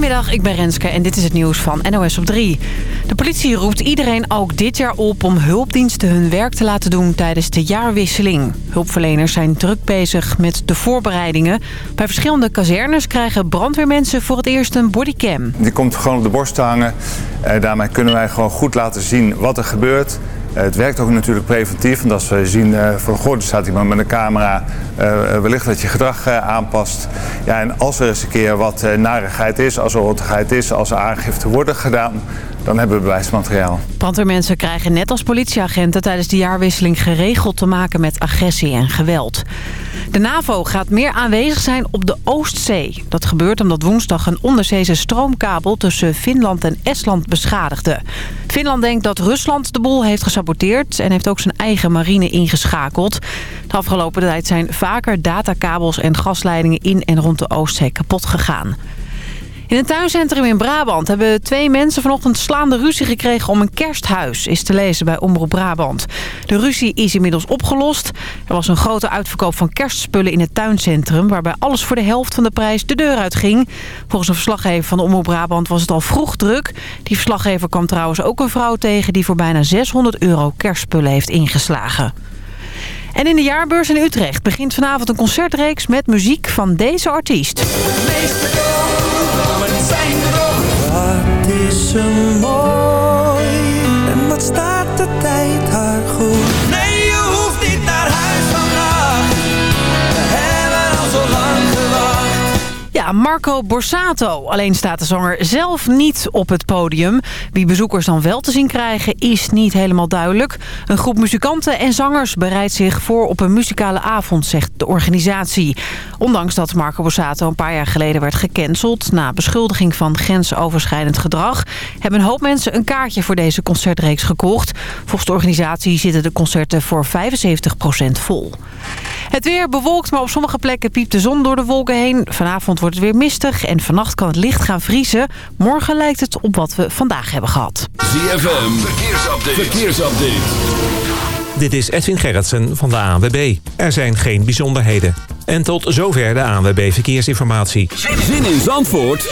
Goedemiddag, ik ben Renske en dit is het nieuws van NOS op 3. De politie roept iedereen ook dit jaar op om hulpdiensten hun werk te laten doen tijdens de jaarwisseling. Hulpverleners zijn druk bezig met de voorbereidingen. Bij verschillende kazernes krijgen brandweermensen voor het eerst een bodycam. Die komt gewoon op de borst te hangen. Eh, daarmee kunnen wij gewoon goed laten zien wat er gebeurt eh, het werkt ook natuurlijk preventief, want als we zien eh, voor goh, staat iemand met een camera, eh, wellicht dat je gedrag aanpast. Ja, en als er eens een keer wat narigheid is, als er rottigheid is, als er aangifte worden gedaan, dan hebben we bewijsmateriaal. Brandweermensen krijgen net als politieagenten tijdens de jaarwisseling geregeld te maken met agressie en geweld. De NAVO gaat meer aanwezig zijn op de Oostzee. Dat gebeurt omdat woensdag een onderzeese stroomkabel tussen Finland en Estland beschadigde. Finland denkt dat Rusland de boel heeft gesaboteerd en heeft ook zijn eigen marine ingeschakeld. De afgelopen tijd zijn vaker datakabels en gasleidingen in en rond de Oostzee kapot gegaan. In het tuincentrum in Brabant hebben twee mensen vanochtend slaande ruzie gekregen om een kersthuis, is te lezen bij Omroep Brabant. De ruzie is inmiddels opgelost. Er was een grote uitverkoop van kerstspullen in het tuincentrum, waarbij alles voor de helft van de prijs de deur uitging. Volgens een verslaggever van de Omroep Brabant was het al vroeg druk. Die verslaggever kwam trouwens ook een vrouw tegen die voor bijna 600 euro kerstspullen heeft ingeslagen. En in de jaarbeurs in Utrecht begint vanavond een concertreeks met muziek van deze artiest zijn Wat is er mooi en wat staat de tijd Marco Borsato. Alleen staat de zanger zelf niet op het podium. Wie bezoekers dan wel te zien krijgen is niet helemaal duidelijk. Een groep muzikanten en zangers bereidt zich voor op een muzikale avond, zegt de organisatie. Ondanks dat Marco Borsato een paar jaar geleden werd gecanceld... na beschuldiging van grensoverschrijdend gedrag... hebben een hoop mensen een kaartje voor deze concertreeks gekocht. Volgens de organisatie zitten de concerten voor 75% vol. Het weer bewolkt, maar op sommige plekken piept de zon door de wolken heen. Vanavond wordt het weer mistig en vannacht kan het licht gaan vriezen. Morgen lijkt het op wat we vandaag hebben gehad. ZFM, verkeersupdate. verkeersupdate. Dit is Edwin Gerritsen van de ANWB. Er zijn geen bijzonderheden. En tot zover de ANWB Verkeersinformatie. Zin in Zandvoort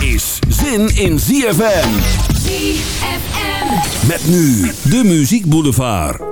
is zin in ZFM. ZFM. Met nu de Muziek Boulevard.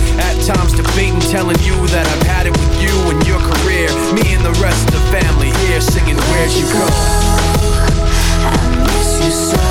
At times debating, telling you that I've had it with you and your career. Me and the rest of the family here singing Where'd You Go? I miss you so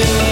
still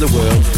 the world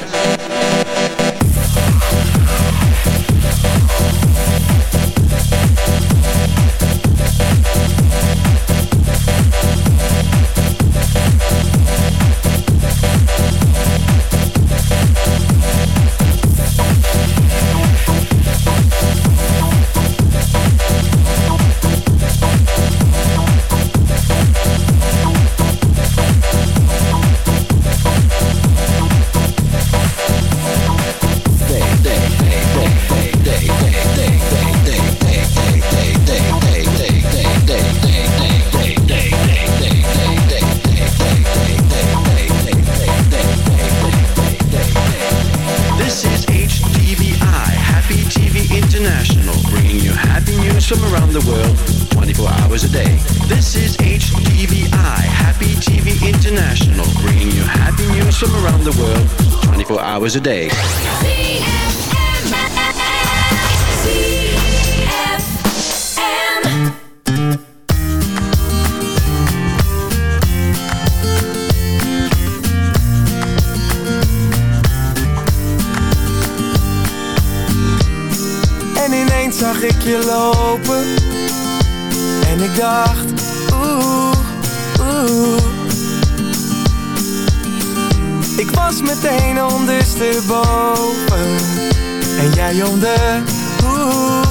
hours a day. En ineens zag ik je lopen En ik dacht boven en jij om de hoek.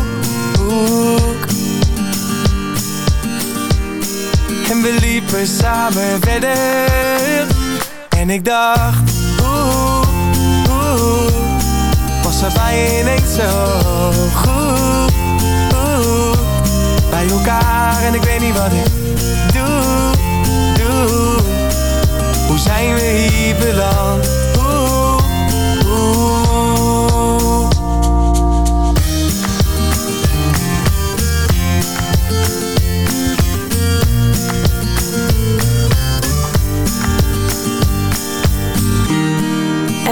En we liepen samen verder en ik dacht, oeh, was er bijna ineens zo goed. bij elkaar en ik weet niet wat ik doe, doe. Hoe zijn we hier beland?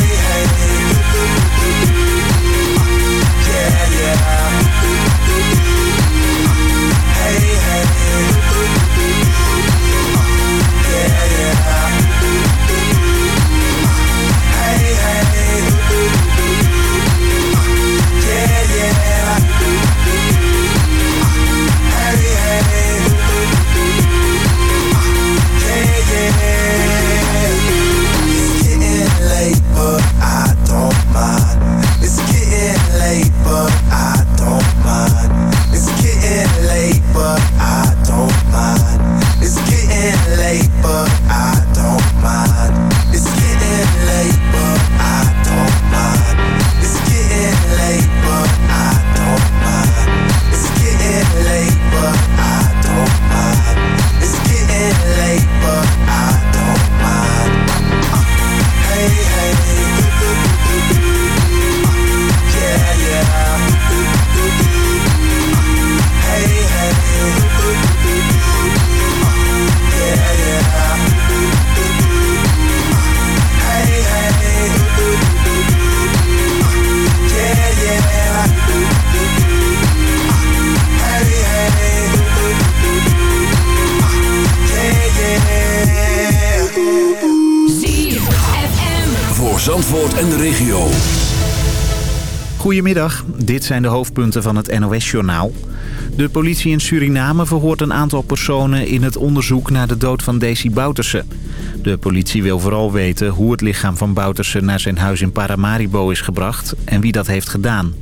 hey, yeah, yeah. hey, hey. Goedemiddag, dit zijn de hoofdpunten van het NOS-journaal. De politie in Suriname verhoort een aantal personen in het onderzoek naar de dood van Desi Bouterse. De politie wil vooral weten hoe het lichaam van Bouterse naar zijn huis in Paramaribo is gebracht en wie dat heeft gedaan.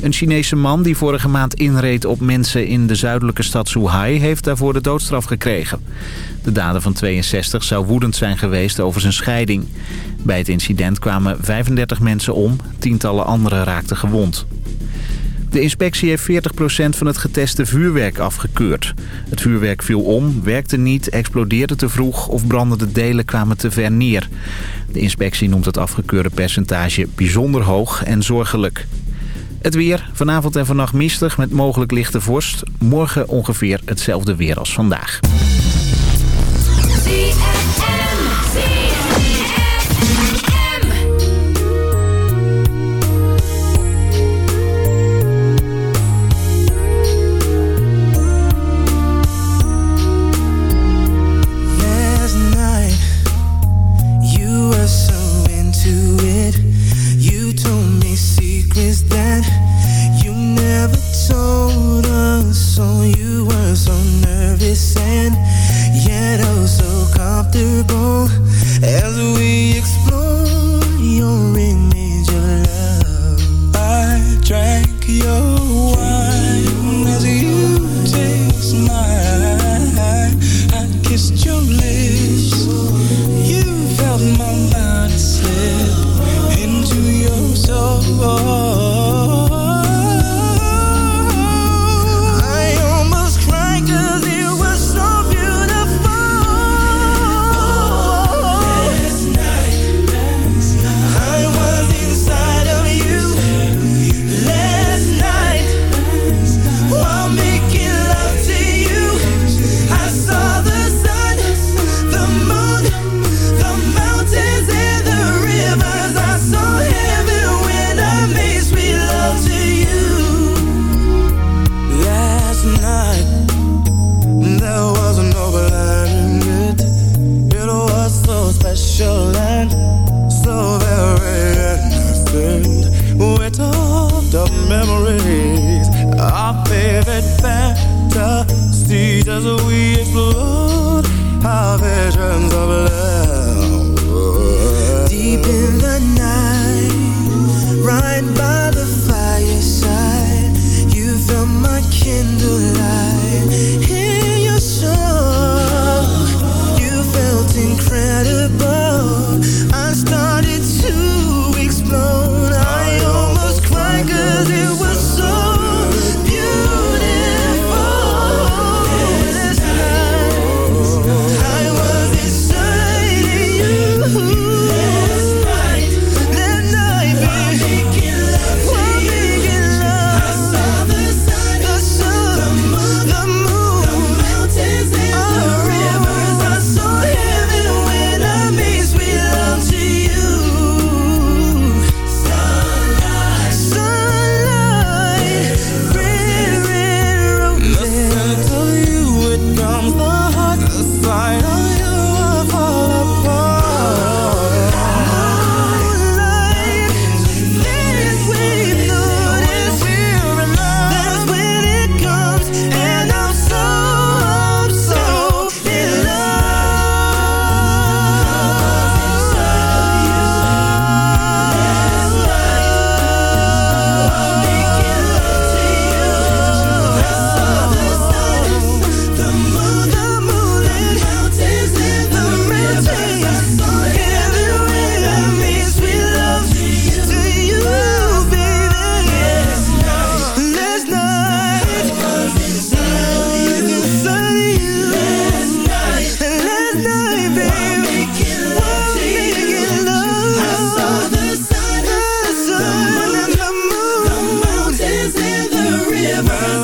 Een Chinese man die vorige maand inreed op mensen in de zuidelijke stad Zhuhai... heeft daarvoor de doodstraf gekregen. De dader van 62 zou woedend zijn geweest over zijn scheiding. Bij het incident kwamen 35 mensen om, tientallen anderen raakten gewond. De inspectie heeft 40% van het geteste vuurwerk afgekeurd. Het vuurwerk viel om, werkte niet, explodeerde te vroeg of brandende delen kwamen te ver neer. De inspectie noemt het afgekeurde percentage bijzonder hoog en zorgelijk. Het weer, vanavond en vannacht mistig met mogelijk lichte vorst. Morgen ongeveer hetzelfde weer als vandaag. of love never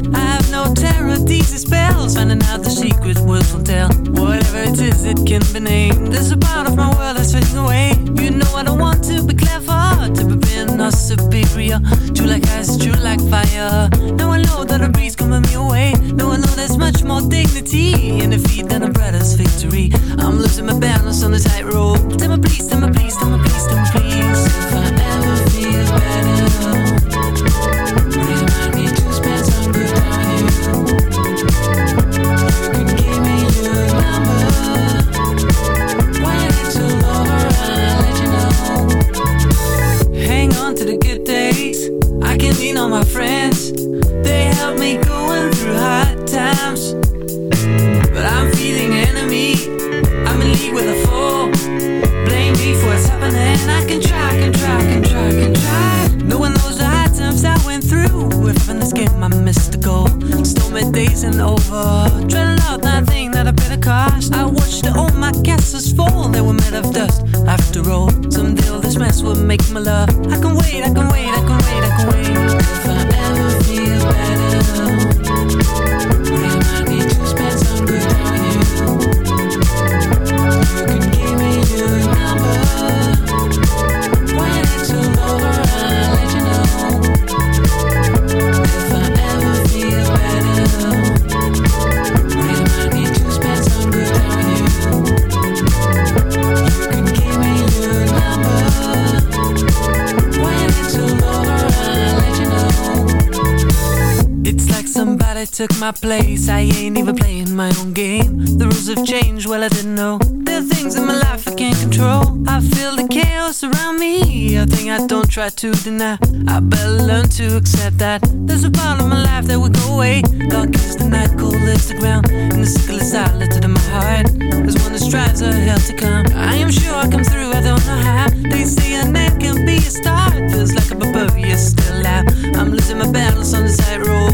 I have no terror, these spells Finding out the secrets words won't tell Whatever it is, it can be named There's a part of my world that's fading away You know I don't want to be clever To be being or superior True like ice, true like fire Now I know that a breeze coming me away Now I know there's much more dignity In defeat than a brother's victory I'm losing my balance on the tightrope Tell me please, tell me please, tell me please, tell me please and over Dreading out that thing that I paid a cost I watched all my castles fall They were made of dust After all, someday all this mess would make my love I can wait, I can wait, I can wait, I can took my place I ain't even playing my own game The rules have changed, well I didn't know There are things in my life I can't control I feel the chaos around me A thing I don't try to deny I better learn to accept that There's a part of my life that would go away God gives the night, cold lifts the ground And the sickle is lifted in my heart There's one that strives for hell to come I am sure I'll come through, I don't know how They say a man can be a star Feels like a barbarian still out I'm losing my battles on the side road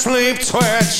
sleep twitch.